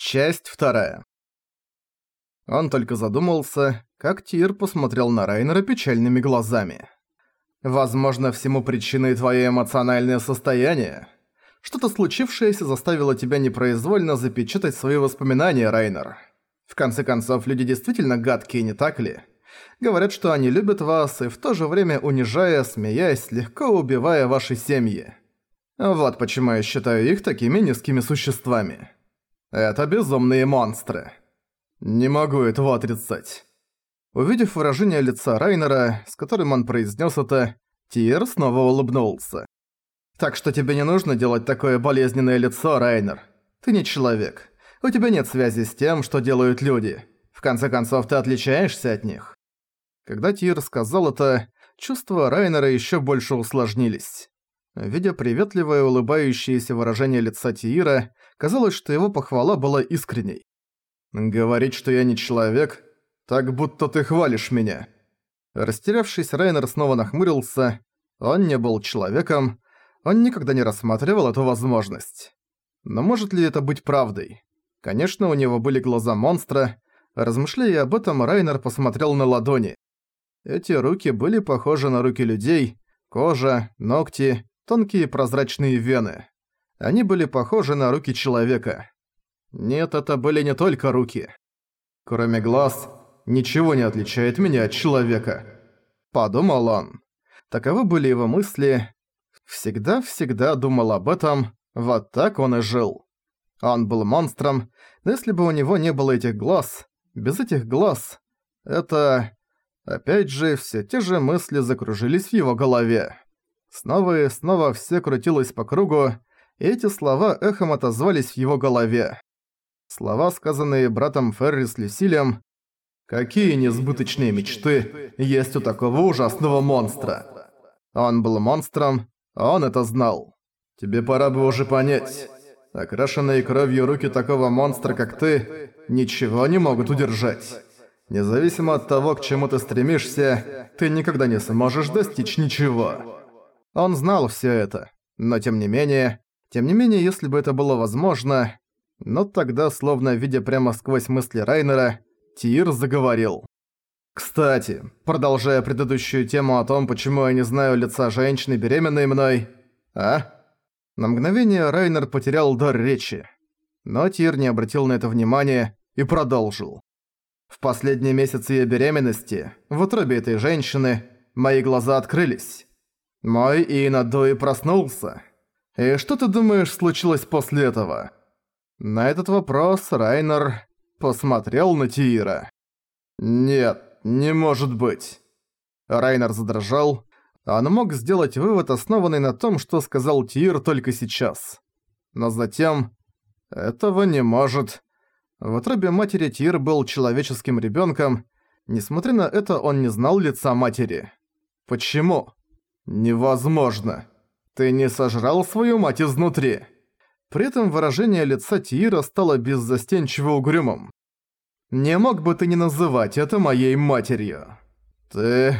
Часть вторая. Он только задумался, как Тир посмотрел на Райнера печальными глазами. «Возможно, всему причиной твое эмоциональное состояние. Что-то случившееся заставило тебя непроизвольно запечатать свои воспоминания, Райнер. В конце концов, люди действительно гадкие, не так ли? Говорят, что они любят вас, и в то же время унижая, смеясь, легко убивая ваши семьи. Вот почему я считаю их такими низкими существами». Это безумные монстры. Не могу этого отрицать. Увидев выражение лица Райнера, с которым он произнес это, Тир снова улыбнулся. «Так что тебе не нужно делать такое болезненное лицо, Райнер. Ты не человек. У тебя нет связи с тем, что делают люди. В конце концов, ты отличаешься от них». Когда Тир сказал это, чувства Райнера еще больше усложнились. Видя приветливое улыбающееся выражение лица Тиира, казалось, что его похвала была искренней. «Говорить, что я не человек, так будто ты хвалишь меня». Растерявшись, Райнер снова нахмурился. Он не был человеком, он никогда не рассматривал эту возможность. Но может ли это быть правдой? Конечно, у него были глаза монстра. Размышляя об этом, Райнер посмотрел на ладони. Эти руки были похожи на руки людей, кожа, ногти, тонкие прозрачные вены. Они были похожи на руки человека. Нет, это были не только руки. Кроме глаз, ничего не отличает меня от человека. Подумал он. Таковы были его мысли. Всегда-всегда думал об этом, вот так он и жил. Он был монстром, но если бы у него не было этих глаз, без этих глаз, это... Опять же, все те же мысли закружились в его голове. Снова и снова все крутилось по кругу, эти слова эхом отозвались в его голове. Слова, сказанные братом Ферри с Люсилем «Какие несбыточные мечты есть у такого ужасного монстра?» Он был монстром, он это знал. Тебе пора бы уже понять. Окрашенные кровью руки такого монстра, как ты, ничего не могут удержать. Независимо от того, к чему ты стремишься, ты никогда не сможешь достичь ничего. Он знал всё это, но тем не менее... Тем не менее, если бы это было возможно... Но тогда, словно видя прямо сквозь мысли Райнера, Тир заговорил. «Кстати, продолжая предыдущую тему о том, почему я не знаю лица женщины, беременной мной... А?» На мгновение Райнер потерял дар речи. Но Тир не обратил на это внимания и продолжил. В последний месяц ее беременности, в утробе этой женщины, мои глаза открылись. Мой Инадуи проснулся. И что ты думаешь случилось после этого? На этот вопрос Райнер посмотрел на Тиира. Нет, не может быть. Райнер задрожал. Он мог сделать вывод, основанный на том, что сказал Тиир только сейчас. Но затем... Этого не может. В утробе матери Тир был человеческим ребенком. Несмотря на это, он не знал лица матери. Почему? «Невозможно! Ты не сожрал свою мать изнутри!» При этом выражение лица Тиира стало беззастенчиво угрюмым. «Не мог бы ты не называть это моей матерью?» «Ты...»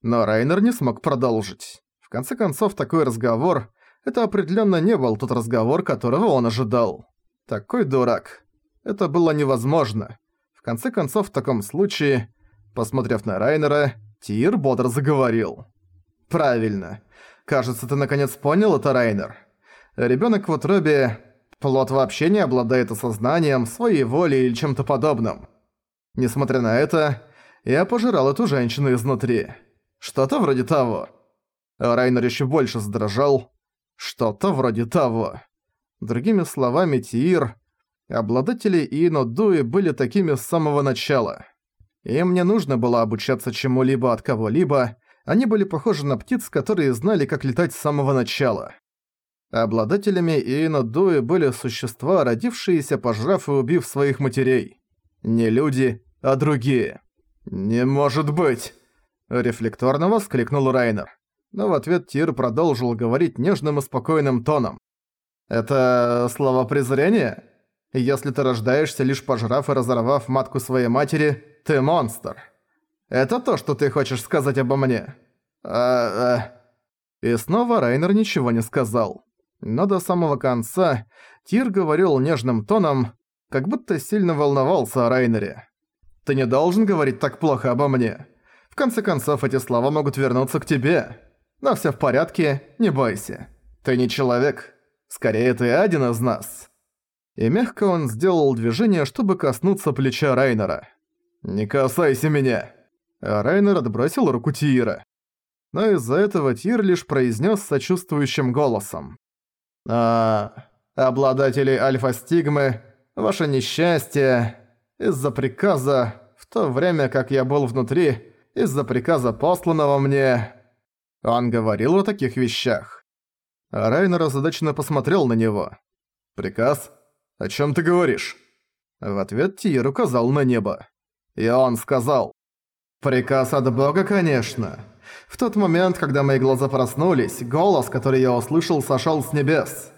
Но Райнер не смог продолжить. В конце концов, такой разговор... Это определенно не был тот разговор, которого он ожидал. Такой дурак. Это было невозможно. В конце концов, в таком случае, посмотрев на Райнера, Тир бодро заговорил. Правильно. Кажется, ты наконец понял это, Райнер. Ребенок в утробе... Плод вообще не обладает осознанием, своей волей или чем-то подобным. Несмотря на это, я пожирал эту женщину изнутри. Что-то вроде того. Райнер еще больше задрожал. Что-то вроде того. Другими словами, Тиир... Обладатели Ино Дуи были такими с самого начала. Им не нужно было обучаться чему-либо от кого-либо, они были похожи на птиц, которые знали, как летать с самого начала. Обладателями Иенодуи были существа, родившиеся, пожрав и убив своих матерей. Не люди, а другие. «Не может быть!» – рефлекторно воскликнул Райнер. Но в ответ Тир продолжил говорить нежным и спокойным тоном. «Это слова презрения? Если ты рождаешься, лишь пожрав и разорвав матку своей матери, ты монстр. Это то, что ты хочешь сказать обо мне?» «А... а...» И снова Райнер ничего не сказал. Но до самого конца Тир говорил нежным тоном, как будто сильно волновался о Райнере. «Ты не должен говорить так плохо обо мне. В конце концов, эти слова могут вернуться к тебе. Но всё в порядке, не бойся. Ты не человек. Скорее, ты один из нас». И мягко он сделал движение, чтобы коснуться плеча Райнера. «Не касайся меня!» А Райнер отбросил руку Тиира. Но из-за этого Тир лишь произнес сочувствующим голосом. «А... обладатели Альфа-Стигмы, ваше несчастье, из-за приказа, в то время как я был внутри, из-за приказа посланного мне...» Он говорил о таких вещах. А Райнер озадаченно посмотрел на него. «Приказ? О чем ты говоришь?» В ответ Тир указал на небо. И он сказал. «Приказ от Бога, конечно. В тот момент, когда мои глаза проснулись, голос, который я услышал, сошел с небес.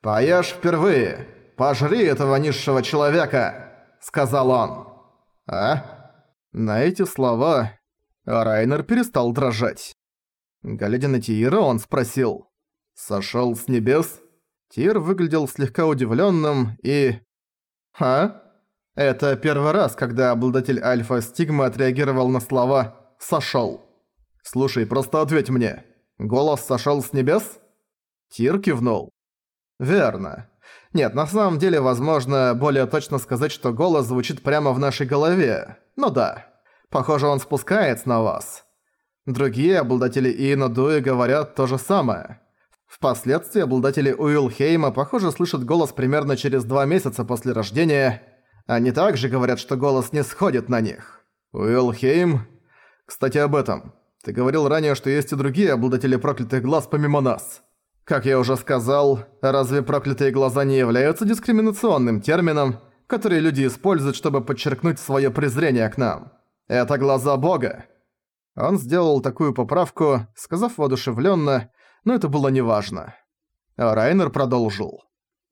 «Поешь впервые! Пожри этого низшего человека!» — сказал он. «А?» На эти слова Райнер перестал дрожать. Глядя на Тиира, он спросил. «Сошёл с небес?» Тир выглядел слегка удивлённым и... «А?» Это первый раз, когда обладатель Альфа-Стигмы отреагировал на слова «сошёл». «Слушай, просто ответь мне. Голос сошёл с небес?» Тир кивнул. «Верно. Нет, на самом деле, возможно, более точно сказать, что голос звучит прямо в нашей голове. Ну да. Похоже, он спускается на вас. Другие обладатели Иена Дуи говорят то же самое. Впоследствии обладатели Уилхейма, похоже, слышат голос примерно через два месяца после рождения – они также говорят, что голос не сходит на них. Уилхейм... Кстати, об этом. Ты говорил ранее, что есть и другие обладатели проклятых глаз помимо нас. Как я уже сказал, разве проклятые глаза не являются дискриминационным термином, который люди используют, чтобы подчеркнуть свое презрение к нам? Это глаза Бога. Он сделал такую поправку, сказав воодушевленно, но это было неважно. А Райнер продолжил.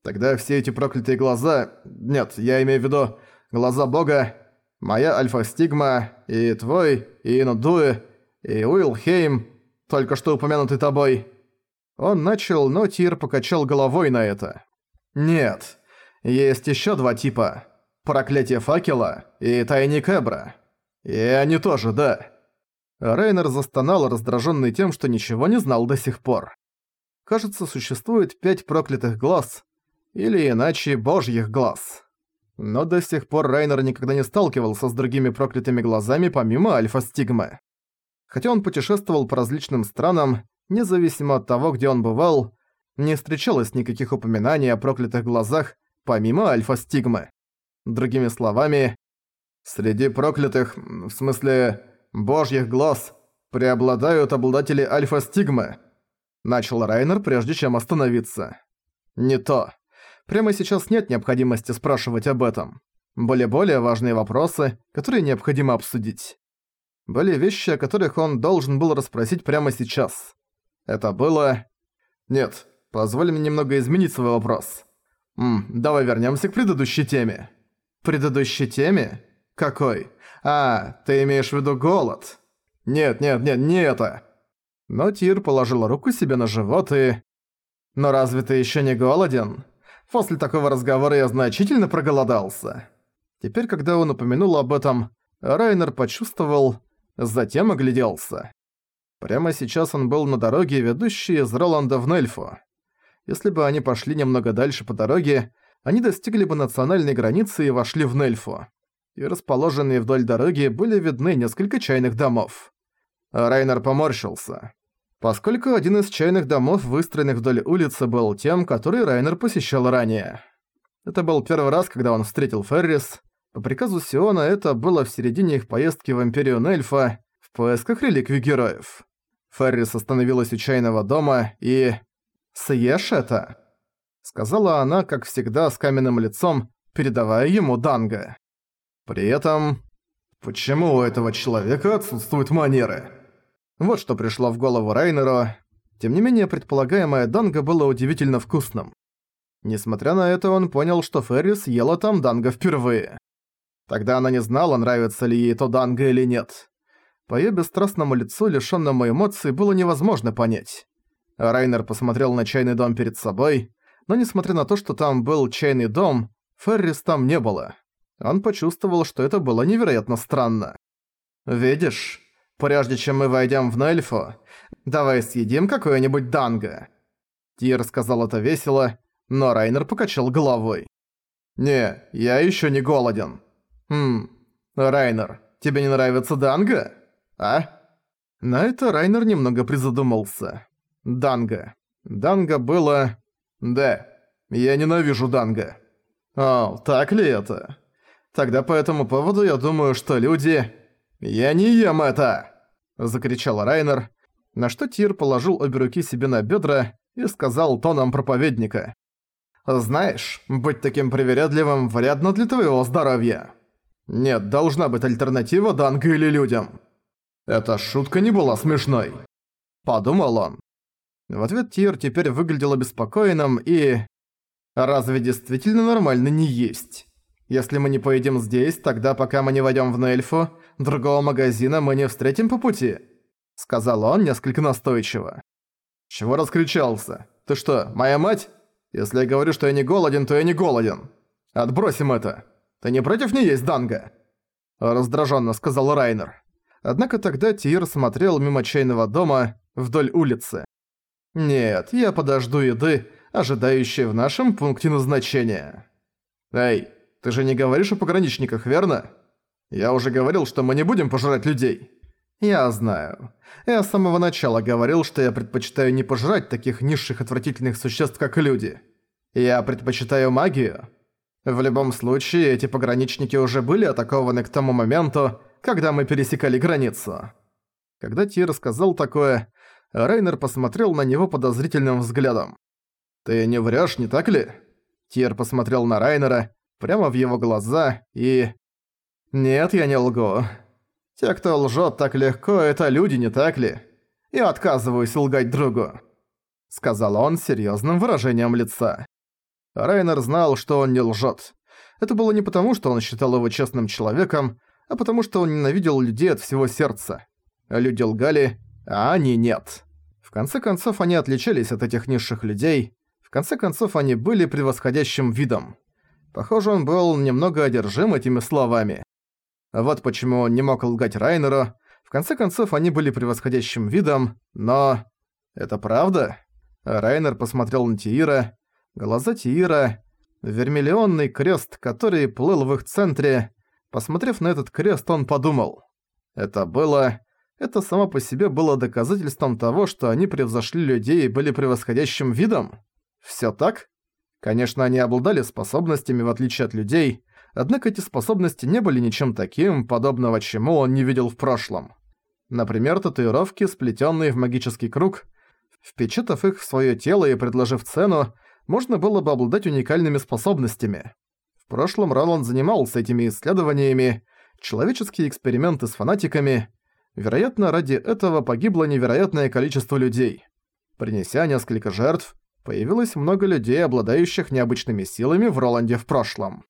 Тогда все эти проклятые глаза... Нет, я имею в виду глаза бога, моя альфа-стигма, и твой, и Инудуэ, и Уилхейм, только что упомянутый тобой. Он начал, но Тир покачал головой на это. Нет, есть еще два типа. Проклятие факела и тайник Эбра. И они тоже, да. Рейнер застонал, раздраженный тем, что ничего не знал до сих пор. Кажется, существует пять проклятых глаз, или иначе божьих глаз. Но до сих пор Райнер никогда не сталкивался с другими проклятыми глазами помимо Альфа-Стигмы. Хотя он путешествовал по различным странам, независимо от того, где он бывал, не встречалось никаких упоминаний о проклятых глазах помимо Альфа-Стигмы. Другими словами, среди проклятых, в смысле, божьих глаз, преобладают обладатели Альфа-Стигмы. Начал Райнер, прежде чем остановиться. Не то. Прямо сейчас нет необходимости спрашивать об этом. Были более важные вопросы, которые необходимо обсудить. Были вещи, о которых он должен был расспросить прямо сейчас. Это было... Нет, позволь мне немного изменить свой вопрос. М, давай вернемся к предыдущей теме. Предыдущей теме? Какой? А, ты имеешь в виду голод? Нет, нет, нет, не это. Но Тир положил руку себе на живот и... Но разве ты еще не голоден? После такого разговора я значительно проголодался. Теперь, когда он упомянул об этом, Райнер почувствовал, затем огляделся. Прямо сейчас он был на дороге, ведущей из Роланда в Нельфу. Если бы они пошли немного дальше по дороге, они достигли бы национальной границы и вошли в Нельфу. И расположенные вдоль дороги были видны несколько чайных домов. Райнер поморщился поскольку один из чайных домов, выстроенных вдоль улицы, был тем, который Райнер посещал ранее. Это был первый раз, когда он встретил Феррис. По приказу Сиона это было в середине их поездки в Империю Нельфа в поисках реликвий героев. Феррис остановилась у чайного дома и... «Съешь это?» Сказала она, как всегда, с каменным лицом, передавая ему данго. При этом... Почему у этого человека отсутствуют манеры? Вот что пришло в голову Райнеру. Тем не менее, предполагаемое данго было удивительно вкусным. Несмотря на это, он понял, что Феррис ела там данго впервые. Тогда она не знала, нравится ли ей то данго или нет. По её бесстрастному лицу, лишённому эмоций, было невозможно понять. Райнер посмотрел на чайный дом перед собой, но несмотря на то, что там был чайный дом, Феррис там не было. Он почувствовал, что это было невероятно странно. «Видишь, прежде чем мы войдем в Нельфу, давай съедим какое-нибудь данго». Тир сказал это весело, но Райнер покачал головой. «Не, я еще не голоден». «Хм, Райнер, тебе не нравится данго? А?» На это Райнер немного призадумался. Данго. Данго было... Да, я ненавижу данго. О, так ли это? Тогда по этому поводу я думаю, что люди... «Я не ем это!» – закричал Райнер, на что Тир положил обе руки себе на бедра и сказал тоном проповедника. «Знаешь, быть таким привередливым вредно для твоего здоровья. Нет, должна быть альтернатива Данго или людям». Эта шутка не была смешной. Подумал он. В ответ Тир теперь выглядел обеспокоенным и... Разве действительно нормально не есть? Если мы не поедим здесь, тогда пока мы не войдем в Нельфу, другого магазина мы не встретим по пути», — сказал он несколько настойчиво. «Чего раскричался? Ты что, моя мать? Если я говорю, что я не голоден, то я не голоден. Отбросим это. Ты не против не есть данго?» Раздраженно сказал Райнер. Однако тогда Тир смотрел мимо чайного дома вдоль улицы. «Нет, я подожду еды, ожидающей в нашем пункте назначения». «Эй, ты же не говоришь о пограничниках, верно? Я уже говорил, что мы не будем пожирать людей. Я знаю. Я с самого начала говорил, что я предпочитаю не пожирать таких низших отвратительных существ, как люди. Я предпочитаю магию. В любом случае, эти пограничники уже были атакованы к тому моменту, когда мы пересекали границу. Когда Ти рассказал такое, Рейнер посмотрел на него подозрительным взглядом. «Ты не врёшь, не так ли?» Тир посмотрел на Райнера, прямо в его глаза и... Нет, я не лгу. Те, кто лжет так легко, это люди, не так ли? Я отказываюсь лгать другу. Сказал он с серьёзным выражением лица. Райнер знал, что он не лжет. Это было не потому, что он считал его честным человеком, а потому что он ненавидел людей от всего сердца. Люди лгали, а они нет. В конце концов, они отличались от этих низших людей. В конце концов, они были превосходящим видом. Похоже, он был немного одержим этими словами. Вот почему он не мог лгать Райнеру. В конце концов, они были превосходящим видом, но... Это правда? Райнер посмотрел на Тиира. Глаза Тиира... Вермиллионный крест, который плыл в их центре. Посмотрев на этот крест, он подумал. Это было... Это само по себе было доказательством того, что они превзошли людей и были превосходящим видом. Всё так? Конечно, они обладали способностями в отличие от людей, однако эти способности не были ничем таким, подобного чему он не видел в прошлом. Например, татуировки, сплетенные в магический круг. Впечатав их в свое тело и предложив цену, можно было бы обладать уникальными способностями. В прошлом Роланд занимался этими исследованиями, человеческие эксперименты с фанатиками. Вероятно, ради этого погибло невероятное количество людей. Принеся несколько жертв, появилось много людей, обладающих необычными силами в Роланде в прошлом.